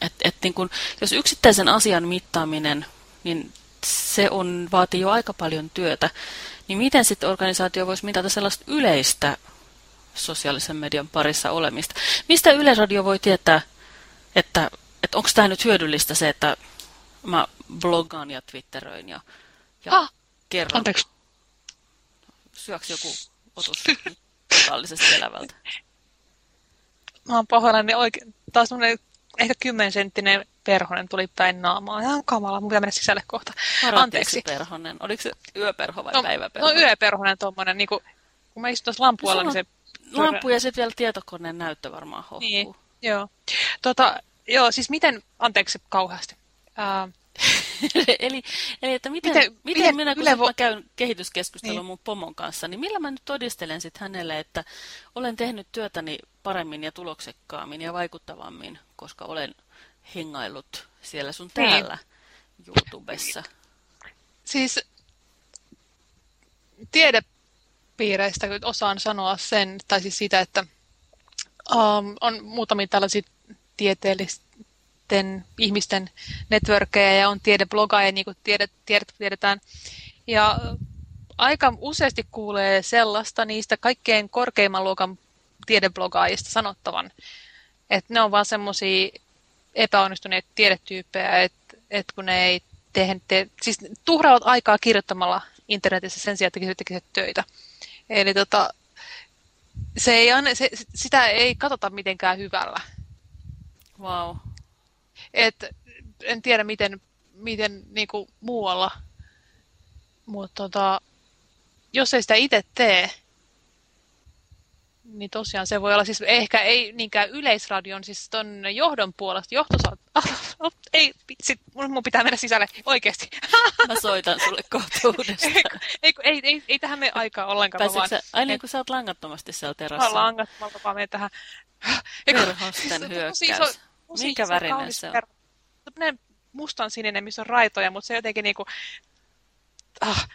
Et, et niin kun, jos yksittäisen asian mittaaminen, niin se on, vaatii jo aika paljon työtä, niin miten sitten organisaatio voisi mitata sellaista yleistä sosiaalisen median parissa olemista? Mistä Yleisradio voi tietää, että, että onko tämä nyt hyödyllistä se, että mä bloggaan ja twitteröin ja, ja ah, kerron anteeksi syöksi joku otus totaalisesti elävältä? Mä oon pahoillani oikein. Taas semmoinen ehkä kymmensenttinen perhonen tuli päin naamaa. Ihan kamala, mun pitää mennä sisälle kohta. Anteeksi. perhonen? Oliko se yöperho vai no, päiväperho? No yöperhonen tuommoinen, niin kuin, kun mä istun tuossa lampualla, no, niin se... Lampu ja sitten vielä tietokoneen näyttö varmaan hohkuu. Niin, joo. Tota, joo, siis miten, anteeksi kauheasti. Uh, [laughs] eli, eli että miten, miten, miten, miten minä, kun yle... mä käyn kehityskeskustelua niin. mun pomon kanssa, niin millä mä nyt todistelen sitten hänelle, että olen tehnyt työtäni paremmin ja tuloksekkaammin ja vaikuttavammin, koska olen hengaillut siellä sun niin. täällä niin. YouTubessa. Siis tiedepiireistä osaan sanoa sen, tai siis sitä, että um, on muutamia tällaisia tieteellisten ihmisten networkkeja ja on tiedeblogaajia, niin kuin tiedet, tiedet, tiedetään. Ja aika useasti kuulee sellaista niistä kaikkein korkeimman luokan tiedeblogaajista sanottavan, että ne on vaan semmoisia epäonnistuneita tiedetyyppejä, että, että kun ne ei tee, te, siis tuhraavat aikaa kirjoittamalla internetissä sen sijaan, että tekisivät töitä. Eli tota, se ei, se, sitä ei katsota mitenkään hyvällä. Wow. Et, en tiedä, miten, miten niin kuin muualla, mutta tota, jos ei sitä itse tee, niin tosiaan se voi olla, siis ehkä ei niinkään yleisradion, siis ton johdon puolesta, johtosaat, oh, [laughs] ei, sit, mun pitää mennä sisälle, oikeasti. Mä soitan sulle kohta uudestaan. Ei, ei, ei, ei, tähän mene aikaa ollenkaan. Pääsitkö vaan, sä, ai niin kuin sä oot langattomasti siellä terassa. Mä langattomalla vaan menen tähän. [laughs] Verhosten hyökkäys. Minkä värinen se on? Sellainen mustan sininen, missä on raitoja, mutta se jotenkin niinku... Ah.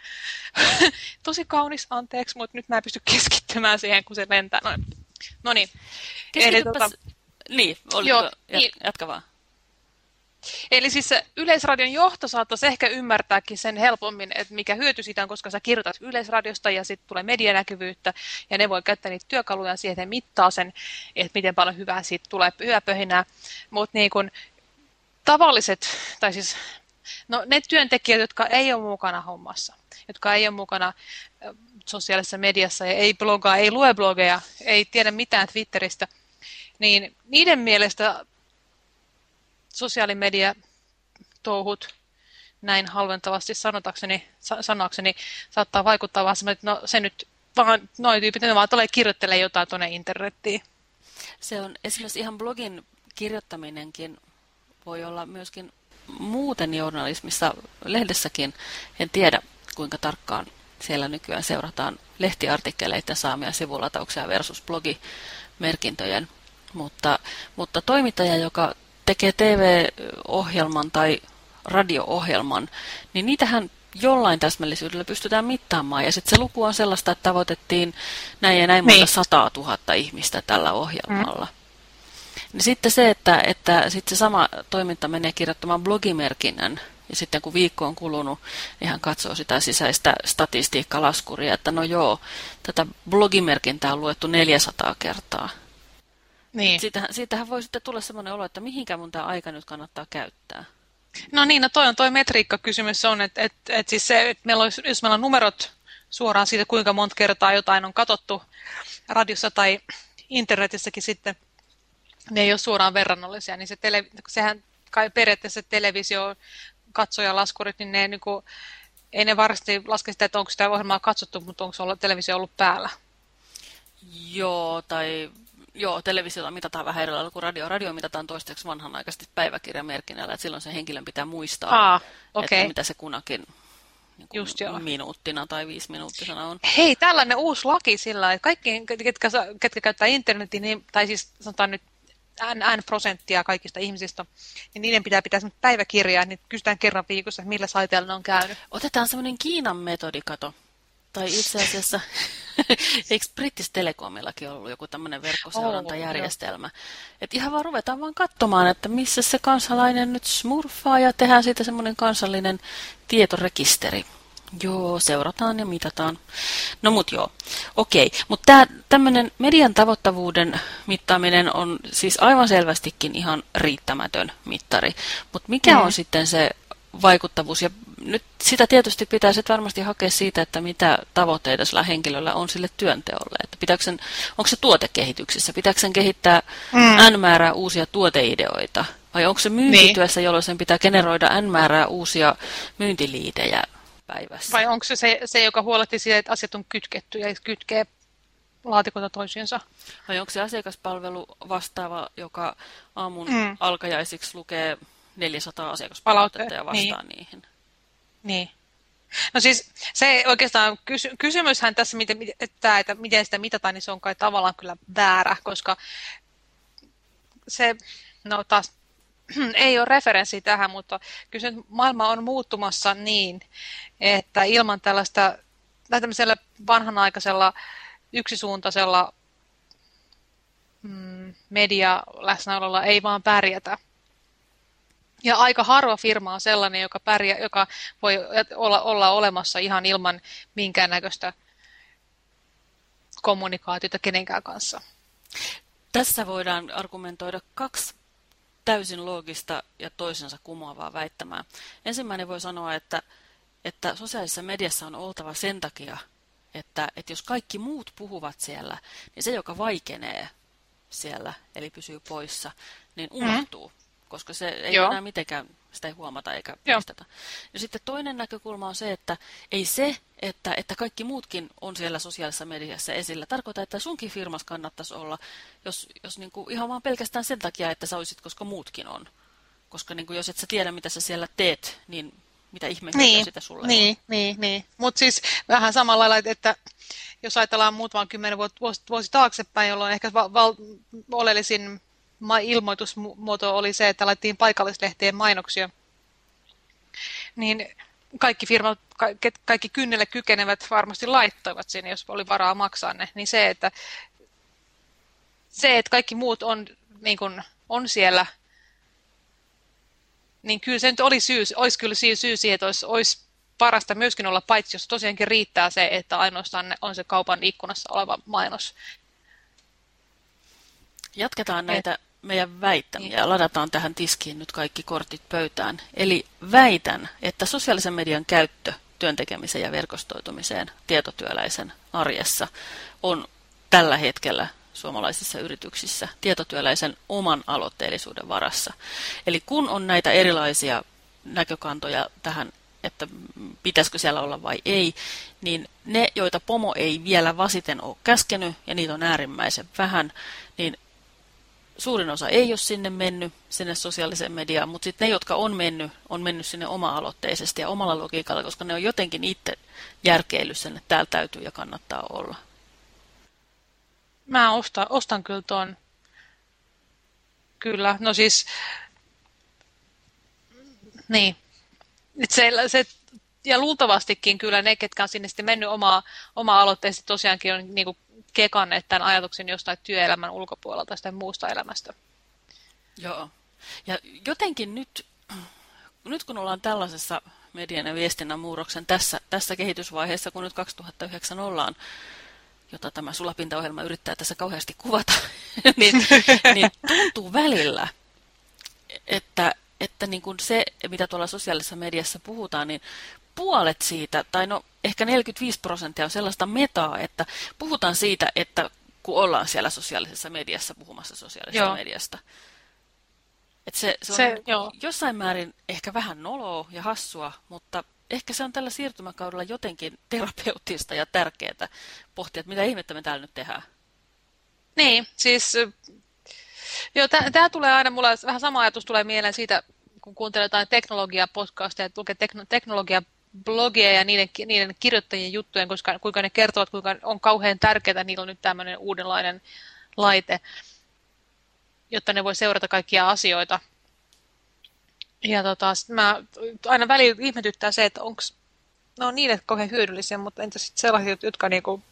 [laughs] Tosi kaunis, anteeksi, mutta nyt mä en pysty keskittymään siihen, kun se lentää. No, no niin. Eli, tota... Niin, oliko, Joo, niin. jatka vaan. Eli siis Yleisradion johto saattaisi ehkä ymmärtääkin sen helpommin, että mikä hyöty siitä on, koska sä kirjoitat Yleisradiosta ja sitten tulee medianäkyvyyttä ja ne voi käyttää niitä työkaluja siihen, että mittaa sen, että miten paljon hyvää siitä tulee, hyvää pöhinää. Mutta niin kun tavalliset, tai siis no, ne työntekijät, jotka ei ole mukana hommassa, jotka ei ole mukana sosiaalisessa mediassa ja ei blogaa, ei lue blogeja, ei tiedä mitään Twitteristä, niin niiden mielestä sosiaalimedia touhut näin halventavasti sanotakseni, sanoakseni saattaa vaikuttaa vaan että no se nyt vaan, noi tyypit, ne vaan tulee kirjoittelee jotain tuonne internettiin. Se on esimerkiksi ihan blogin kirjoittaminenkin voi olla myöskin muuten journalismissa, lehdessäkin, en tiedä kuinka tarkkaan siellä nykyään seurataan lehtiartikkeleiden saamia sivulatauksia versus blogimerkintöjen, mutta, mutta toimittaja, joka tekee TV-ohjelman tai radio-ohjelman, niin niitähän jollain täsmällisyydellä pystytään mittaamaan. Ja sitten se luku on sellaista, että tavoitettiin näin ja näin monta niin. sataa tuhatta ihmistä tällä ohjelmalla. Mm. Niin sitten se, että, että sit se sama toiminta menee kirjoittamaan blogimerkinnän, ja sitten kun viikko on kulunut, niin hän katsoo sitä sisäistä statistiikkalaskuria, että no joo, tätä blogimerkintää on luettu 400 kertaa. Niin. Siitähän, siitähän voi sitten tulla sellainen olo, että mihinkä mun tämä aika nyt kannattaa käyttää. No niin, no toi on toi metriikkakysymys on, että, että, että siis se, että meillä olisi, jos meillä on numerot suoraan siitä, kuinka monta kertaa jotain on katsottu radiossa tai internetissäkin sitten, ne ei ole suoraan verrannollisia, niin se tele, sehän kai periaatteessa televisio katsojalaskurit, niin ne niin kuin, ei ne varmasti laske sitä, että onko sitä ohjelmaa katsottu, mutta onko ollut, televisio ollut päällä. Joo, tai joo, televisiota mitataan vähän eri lailla kuin radio. Radio mitataan toistaiseksi vanhanaikaisesti päiväkirjamerkinnällä, että silloin se henkilön pitää muistaa, Aa, okay. että mitä se kunakin niin Just joo. minuuttina tai viisi minuuttisena on. Hei, tällainen uusi laki sillä, että kaikki, ketkä, ketkä käyttää internetin, niin, tai siis sanotaan nyt n, n prosenttia kaikista ihmisistä, niin niiden pitää pitää päiväkirjaa, niin kysytään kerran viikossa, millä saiteella ne on käynyt. Otetaan semmoinen Kiinan metodikato. Tai itse asiassa, [laughs] eikö Brittis Telekomillakin ollut joku tämmöinen verkkoseurantajärjestelmä? Oh, että ihan vaan ruvetaan vaan katsomaan, että missä se kansalainen nyt smurfaa ja tehdään siitä semmoinen kansallinen tietorekisteri. Joo, seurataan ja mitataan. No mut joo, okei. Mutta tämmöinen median tavoittavuuden mittaaminen on siis aivan selvästikin ihan riittämätön mittari. Mutta mikä mm. on sitten se vaikuttavuus? Ja nyt sitä tietysti pitäisi varmasti hakea siitä, että mitä tavoitteita sillä henkilöllä on sille työnteolle. Että pitääkö sen, onko se tuotekehityksessä? Pitääkö sen kehittää mm. n määrää uusia tuoteideoita? Vai onko se myyntityössä, niin. jolloin sen pitää generoida n määrää uusia myyntiliidejä päivässä. Vai onko se, se se, joka huolehtii siitä, että asiat on kytketty ja kytkee laatikota toisiinsa? Vai onko se asiakaspalvelu vastaava, joka aamun mm. alkajaisiksi lukee 400 asiakaspalautetta ja vastaa niin. niihin? Niin. No siis se oikeastaan kysy kysymyshän tässä, miten, että, että miten sitä mitataan, niin se on kai tavallaan kyllä väärä, koska se, no taas [clears throat] ei ole referenssi tähän, mutta kyllä maailma on muuttumassa niin, että ilman tällaista tämmöisellä vanhanaikaisella yksisuuntaisella mm, media läsnäololla ei vaan pärjätä. Ja aika harva firma on sellainen, joka, pärjää, joka voi olla, olla olemassa ihan ilman minkäännäköistä kommunikaatiota kenenkään kanssa. Tässä voidaan argumentoida kaksi täysin loogista ja toisensa kumoavaa väittämää. Ensimmäinen voi sanoa, että, että sosiaalisessa mediassa on oltava sen takia, että, että jos kaikki muut puhuvat siellä, niin se, joka vaikenee siellä, eli pysyy poissa, niin mm. unohtuu. Mm koska se ei Joo. enää mitenkään sitä ei huomata eikä muisteta. Ja sitten toinen näkökulma on se, että ei se, että, että kaikki muutkin on siellä sosiaalisessa mediassa esillä, tarkoita, että sunkin firmas kannattaisi olla, jos, jos niin kuin ihan vaan pelkästään sen takia, että sä olisit, koska muutkin on. Koska niin kuin jos et sä tiedä, mitä sä siellä teet, niin mitä ihmeitä niin, sitä sulle niin, on. Niin, niin. Mutta siis vähän samalla lailla, että jos ajatellaan muutaman kymmenen vuosi, vuosi taaksepäin, jolloin ehkä val, val, oleellisin ilmoitusmuoto oli se, että laitettiin paikallislehtien mainoksia. Niin kaikki firmat, kaikki kynnelle kykenevät varmasti laittoivat sinne, jos oli varaa maksaa ne. Niin se, että, se, että kaikki muut on, niin kuin, on siellä, niin kyllä se nyt oli syy, olisi kyllä syy siihen, että olisi, olisi parasta myöskin olla paitsi, jos tosiaankin riittää se, että ainoastaan on se kaupan ikkunassa oleva mainos. Jatketaan näitä meidän väittämiä ja ladataan tähän tiskiin nyt kaikki kortit pöytään. Eli väitän, että sosiaalisen median käyttö työntekemiseen ja verkostoitumiseen tietotyöläisen arjessa on tällä hetkellä suomalaisissa yrityksissä tietotyöläisen oman aloitteellisuuden varassa. Eli kun on näitä erilaisia näkökantoja tähän, että pitäisikö siellä olla vai ei, niin ne, joita pomo ei vielä vasiten ole käskenyt, ja niitä on äärimmäisen vähän, niin suurin osa ei ole sinne mennyt, sinne sosiaaliseen mediaan, mutta sitten ne, jotka on mennyt, on mennyt sinne oma-aloitteisesti ja omalla logiikalla, koska ne on jotenkin itse järkeillyt sen, että täällä täytyy ja kannattaa olla. Mä ostan, ostan kyllä tuon. Kyllä, no siis, niin. Se, se, ja luultavastikin kyllä ne, ketkä on sinne sitten mennyt omaa, omaa aloitteisesti tosiaankin on niin kuin kekanneet tämän ajatuksen jostain työelämän ulkopuolelta tai muusta elämästä. Joo. Ja jotenkin nyt, nyt kun ollaan tällaisessa median ja viestinnän muuroksen tässä, tässä kehitysvaiheessa, kun nyt 2009 ollaan, jota tämä sulapintaohjelma yrittää tässä kauheasti kuvata, [laughs] niin, niin tuntuu välillä, että, että niin kuin se, mitä tuolla sosiaalisessa mediassa puhutaan, niin puolet siitä, tai no ehkä 45 prosenttia on sellaista metaa, että puhutaan siitä, että kun ollaan siellä sosiaalisessa mediassa puhumassa sosiaalisesta joo. mediasta. Että se, se on se, joo. jossain määrin ehkä vähän noloa ja hassua, mutta ehkä se on tällä siirtymäkaudella jotenkin terapeuttista ja tärkeää pohtia, että mitä ihmettä me täällä nyt tehdään. Niin, siis joo, tämä tulee aina, mulla vähän sama ajatus tulee mieleen siitä, kun kuuntelee jotain teknologia-podcasteja, lukee teknologia blogeja ja niiden, niiden kirjoittajien juttujen, koska kuinka ne kertovat, kuinka on kauhean tärkeää, niillä on nyt tämmöinen uudenlainen laite, jotta ne voi seurata kaikkia asioita. Ja tota, mä aina välillä ihmetyttää se, että onko no niille kauhean hyödyllisiä, mutta entä sitten sellaiset, jotka, niinku,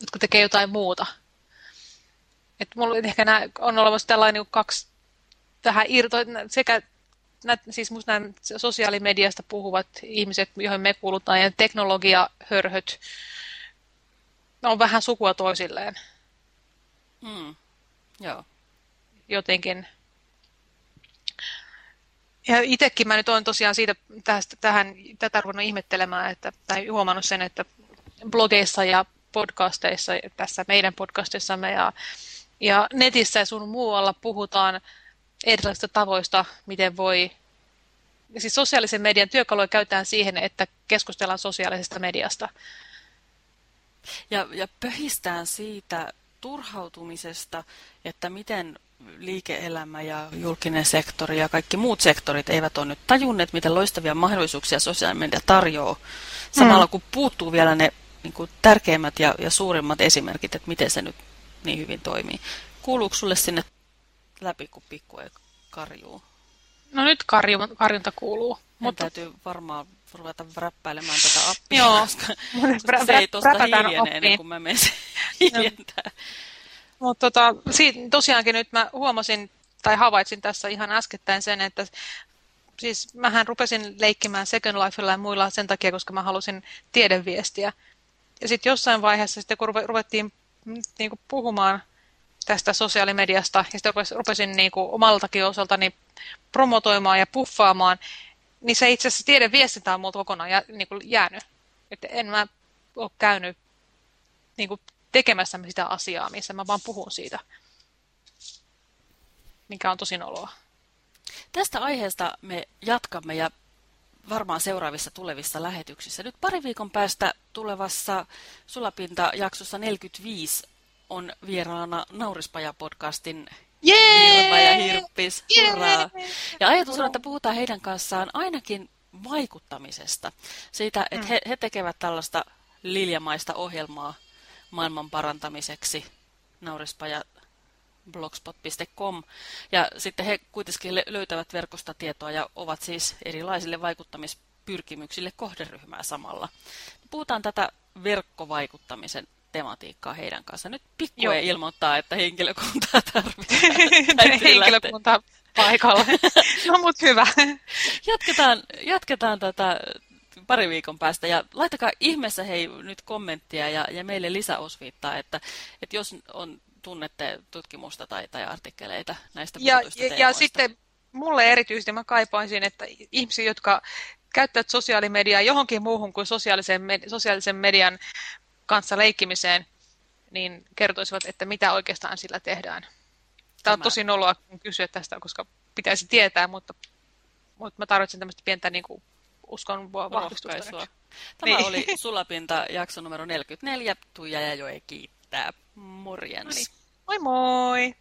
jotka tekee jotain muuta. Et mulla ehkä nää, on olemassa tällainen niinku kaksi tähän irto, sekä nä, siis musta nämä sosiaalimediasta puhuvat ihmiset, joihin me kuulutaan, ja teknologiahörhöt, on vähän sukua toisilleen. Mm. Joo. Jotenkin. Ja itsekin mä nyt olen tosiaan siitä tästä, tähän, tätä ruvennut ihmettelemään, että, tai huomannut sen, että blogeissa ja podcasteissa, tässä meidän podcastissamme ja, ja netissä ja sun muualla puhutaan erilaisista tavoista, miten voi... Siis sosiaalisen median työkaluja käytetään siihen, että keskustellaan sosiaalisesta mediasta. Ja, ja pöhistään siitä turhautumisesta, että miten liike-elämä ja julkinen sektori ja kaikki muut sektorit eivät ole nyt tajunneet, miten loistavia mahdollisuuksia sosiaalinen media tarjoaa. Samalla mm. kun puuttuu vielä ne niin kuin tärkeimmät ja, ja suurimmat esimerkit, että miten se nyt niin hyvin toimii. Kuuluuko sulle sinne läpi, kun pikku ei karjuu. No nyt karju, karjunta kuuluu. mutta täytyy varmaan ruveta räppäilemään tätä appia, Joo. koska, [laughs] se ei tuosta hiljene ennen kuin mä menen [laughs] hiljentää. Mutta tota, tosiaankin nyt mä huomasin tai havaitsin tässä ihan äskettäin sen, että siis mähän rupesin leikkimään Second Lifella ja muilla sen takia, koska mä halusin tiedeviestiä. Ja sitten jossain vaiheessa, sitten kun ruvettiin niin kuin puhumaan tästä sosiaalimediasta, ja sitten rupesin niin kuin omaltakin osaltani promotoimaan ja puffaamaan, niin se itse asiassa tiedeviestintä on multa kokonaan jä, niin kuin jäänyt. Että en mä ole käynyt niin kuin tekemässä sitä asiaa, missä mä vaan puhun siitä, mikä on tosi oloa. Tästä aiheesta me jatkamme ja varmaan seuraavissa tulevissa lähetyksissä. Nyt pari viikon päästä tulevassa Sulapinta-jaksossa 45 on vieraana Naurispaja-podcastin Hirva ja Hirppis. Hurraa! Ja ajatus on, että puhutaan heidän kanssaan ainakin vaikuttamisesta. Siitä, että mm. he, he tekevät tällaista liljamaista ohjelmaa maailman parantamiseksi. Naurispaja blogspot.com. Ja sitten he kuitenkin löytävät verkosta tietoa ja ovat siis erilaisille vaikuttamispyrkimyksille kohderyhmää samalla. Puhutaan tätä verkkovaikuttamisen tematiikkaa heidän kanssa. Nyt pikkue ilmoittaa, että henkilökuntaa tarvitaan. [laughs] henkilökuntaa paikalle. [laughs] No mut hyvä. Jatketaan, jatketaan tätä pari viikon päästä. Ja laittakaa ihmeessä hei nyt kommenttia ja, ja meille lisäosviittaa, että, että jos on tunnette tutkimusta tai, tai artikkeleita näistä ja, ja, ja sitten mulle erityisesti mä kaipaisin, että ihmisiä, jotka käyttävät sosiaalimediaa johonkin muuhun kuin sosiaalisen, sosiaalisen median kanssa leikkimiseen, niin kertoisivat, että mitä oikeastaan sillä tehdään. Tämä on tosi noloa kysyä tästä, koska pitäisi tietää, mutta, mutta mä tarvitsen tämmöistä pientä niin kuin, uskon vahvistusta. Tämä niin. oli [laughs] Sulapinta jakso numero 44. Tuija ja Joe kiittää. Morjens. Moi moi!